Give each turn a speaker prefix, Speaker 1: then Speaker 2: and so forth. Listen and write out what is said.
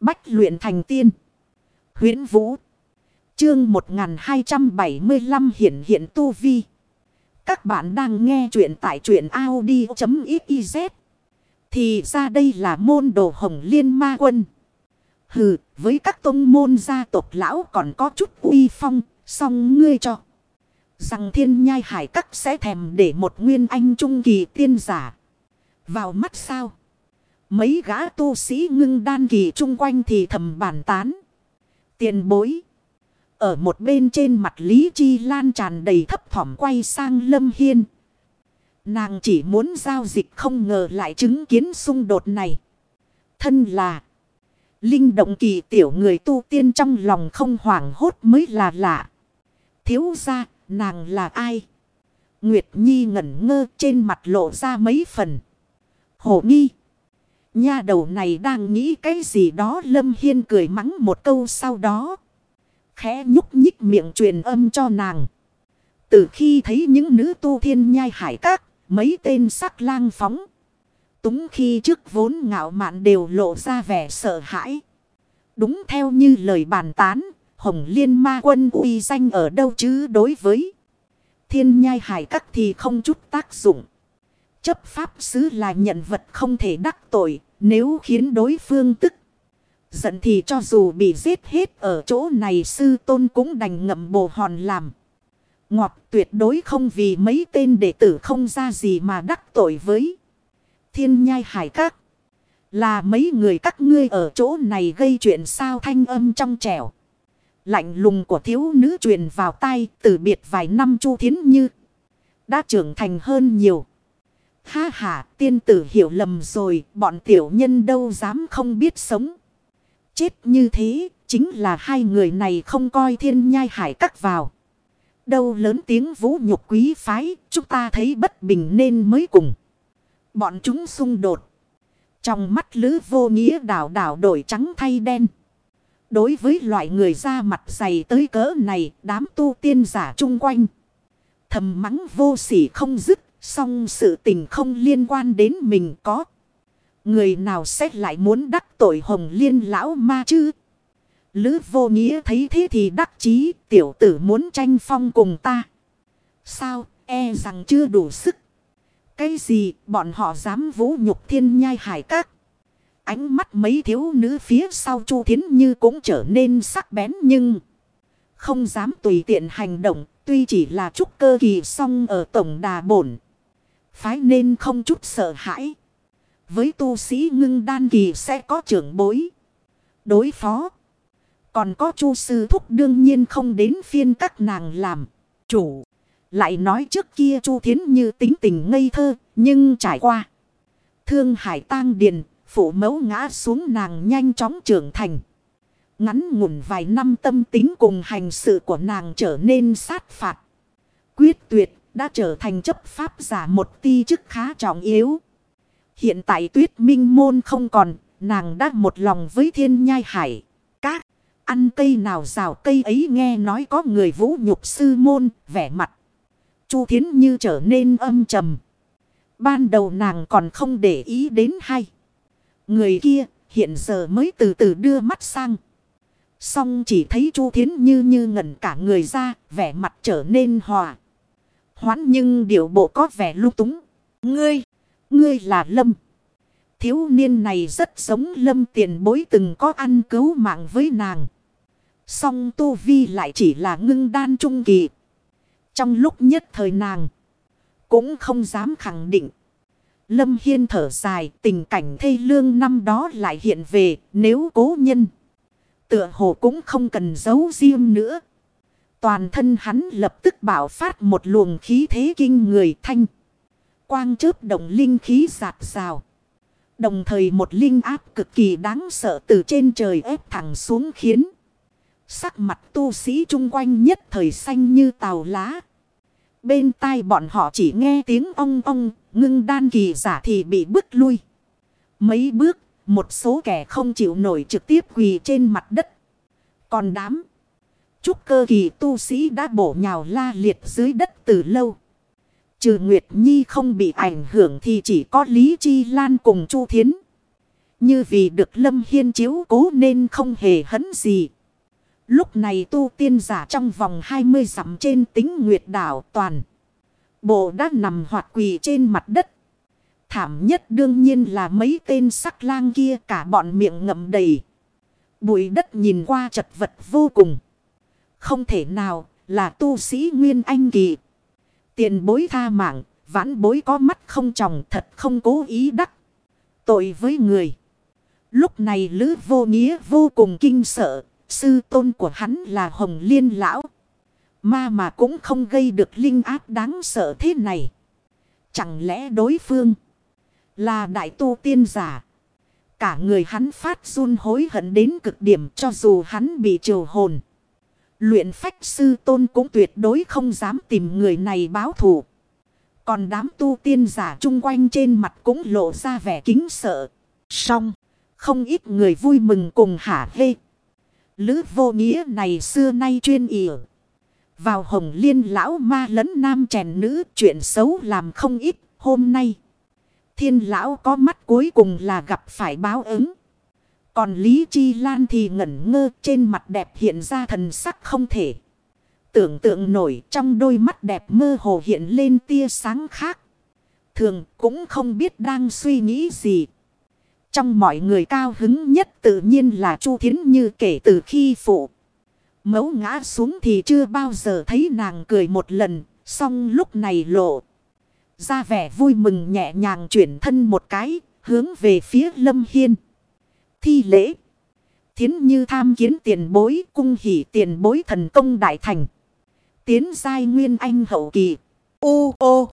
Speaker 1: Bách luyện thành tiên. huyễn Vũ. Chương 1275 hiện hiện tu vi. Các bạn đang nghe truyện tại truyện Audi.xyz. Thì ra đây là môn đồ hồng liên ma quân. Hừ, với các tông môn gia tộc lão còn có chút uy phong, song ngươi cho. Rằng thiên nhai hải các sẽ thèm để một nguyên anh trung kỳ tiên giả. Vào mắt sao? Mấy gã tu sĩ ngưng đan kỳ chung quanh thì thầm bàn tán. Tiền bối. Ở một bên trên mặt Lý Chi Lan tràn đầy thấp thỏm quay sang Lâm Hiên. Nàng chỉ muốn giao dịch không ngờ lại chứng kiến xung đột này. Thân là. Linh động kỳ tiểu người tu tiên trong lòng không hoảng hốt mới là lạ. Thiếu ra, nàng là ai? Nguyệt Nhi ngẩn ngơ trên mặt lộ ra mấy phần. Hổ nghi. Nha đầu này đang nghĩ cái gì đó Lâm Hiên cười mắng một câu sau đó. Khẽ nhúc nhích miệng truyền âm cho nàng. Từ khi thấy những nữ tu thiên nhai hải các, mấy tên sắc lang phóng. Túng khi trước vốn ngạo mạn đều lộ ra vẻ sợ hãi. Đúng theo như lời bàn tán, Hồng Liên Ma Quân uy danh ở đâu chứ đối với thiên nhai hải các thì không chút tác dụng. Chấp pháp sứ là nhận vật không thể đắc tội, nếu khiến đối phương tức. Giận thì cho dù bị giết hết ở chỗ này sư tôn cũng đành ngậm bồ hòn làm. Ngọt tuyệt đối không vì mấy tên đệ tử không ra gì mà đắc tội với. Thiên nhai hải các. Là mấy người các ngươi ở chỗ này gây chuyện sao thanh âm trong trẻo. Lạnh lùng của thiếu nữ truyền vào tay từ biệt vài năm chu thiến như. Đã trưởng thành hơn nhiều. Ha ha, tiên tử hiểu lầm rồi, bọn tiểu nhân đâu dám không biết sống. Chết như thế, chính là hai người này không coi thiên nhai hải cắt vào. Đâu lớn tiếng vũ nhục quý phái, chúng ta thấy bất bình nên mới cùng. Bọn chúng xung đột. Trong mắt lứ vô nghĩa đảo đảo đổi trắng thay đen. Đối với loại người da mặt dày tới cỡ này, đám tu tiên giả chung quanh. Thầm mắng vô sỉ không dứt Song sự tình không liên quan đến mình có. Người nào xét lại muốn đắc tội hồng liên lão ma chứ? Lữ vô nghĩa thấy thế thì đắc chí, tiểu tử muốn tranh phong cùng ta. Sao e rằng chưa đủ sức. Cái gì bọn họ dám vũ nhục thiên nhai hải các. Ánh mắt mấy thiếu nữ phía sau chu thiến như cũng trở nên sắc bén nhưng. Không dám tùy tiện hành động, tuy chỉ là trúc cơ kỳ song ở tổng đà bổn phái nên không chút sợ hãi. Với tu sĩ ngưng đan kỳ sẽ có trưởng bối. Đối phó. Còn có chu sư thúc đương nhiên không đến phiên các nàng làm. Chủ. Lại nói trước kia chu thiến như tính tình ngây thơ. Nhưng trải qua. Thương hải tang điền. Phụ mẫu ngã xuống nàng nhanh chóng trưởng thành. Ngắn ngủn vài năm tâm tính cùng hành sự của nàng trở nên sát phạt. Quyết tuyệt đã trở thành chấp pháp giả một ti chức khá trọng yếu. Hiện tại tuyết minh môn không còn, nàng đã một lòng với thiên nhai hải. Các ăn cây nào rào cây ấy nghe nói có người vũ nhục sư môn, vẻ mặt. Chu Thiến Như trở nên âm trầm. Ban đầu nàng còn không để ý đến hay. Người kia hiện giờ mới từ từ đưa mắt sang. Xong chỉ thấy Chu Thiến Như như ngẩn cả người ra, vẻ mặt trở nên hòa hoãn nhưng điệu bộ có vẻ lung túng. Ngươi, ngươi là Lâm. Thiếu niên này rất giống Lâm tiền bối từng có ăn cứu mạng với nàng. Song Tu Vi lại chỉ là ngưng đan trung kỳ. Trong lúc nhất thời nàng, cũng không dám khẳng định. Lâm Hiên thở dài tình cảnh thê lương năm đó lại hiện về nếu cố nhân. Tựa hồ cũng không cần giấu riêng nữa. Toàn thân hắn lập tức bảo phát một luồng khí thế kinh người thanh. Quang chớp đồng linh khí giạt rào. Đồng thời một linh áp cực kỳ đáng sợ từ trên trời ép thẳng xuống khiến. Sắc mặt tu sĩ chung quanh nhất thời xanh như tàu lá. Bên tai bọn họ chỉ nghe tiếng ong ong, ngưng đan kỳ giả thì bị bước lui. Mấy bước, một số kẻ không chịu nổi trực tiếp quỳ trên mặt đất. Còn đám Trúc cơ kỳ tu sĩ đã bổ nhào la liệt dưới đất từ lâu. Trừ Nguyệt Nhi không bị ảnh hưởng thì chỉ có Lý Chi Lan cùng Chu Thiến. Như vì được Lâm Hiên chiếu cố nên không hề hấn gì. Lúc này tu tiên giả trong vòng 20 dặm trên tính nguyệt đảo toàn. Bộ đã nằm hoạt quỳ trên mặt đất. Thảm nhất đương nhiên là mấy tên sắc lang kia cả bọn miệng ngậm đầy. Bụi đất nhìn qua chật vật vô cùng. Không thể nào là tu sĩ Nguyên Anh Kỳ. Tiền bối tha mạng, vãn bối có mắt không tròng thật không cố ý đắc. Tội với người. Lúc này Lữ vô nghĩa vô cùng kinh sợ. Sư tôn của hắn là Hồng Liên Lão. Ma mà cũng không gây được linh áp đáng sợ thế này. Chẳng lẽ đối phương là đại tu tiên giả? Cả người hắn phát run hối hận đến cực điểm cho dù hắn bị trừ hồn. Luyện phách sư tôn cũng tuyệt đối không dám tìm người này báo thù. Còn đám tu tiên giả chung quanh trên mặt cũng lộ ra vẻ kính sợ. Xong, không ít người vui mừng cùng hả hê. Lữ vô nghĩa này xưa nay chuyên ỉa. Vào hồng liên lão ma lẫn nam chèn nữ chuyện xấu làm không ít hôm nay. Thiên lão có mắt cuối cùng là gặp phải báo ứng. Còn Lý Chi Lan thì ngẩn ngơ, trên mặt đẹp hiện ra thần sắc không thể. Tưởng tượng nổi, trong đôi mắt đẹp mơ hồ hiện lên tia sáng khác. Thường cũng không biết đang suy nghĩ gì. Trong mọi người cao hứng nhất tự nhiên là Chu Thiến Như kể từ khi phụ. Mấu ngã xuống thì chưa bao giờ thấy nàng cười một lần. Xong lúc này lộ. Ra vẻ vui mừng nhẹ nhàng chuyển thân một cái. Hướng về phía Lâm Hiên. Thi lễ. Thiến như tham kiến tiền bối, cung hỷ tiền bối thần công đại thành. Tiến giai nguyên anh hậu kỳ. u ô.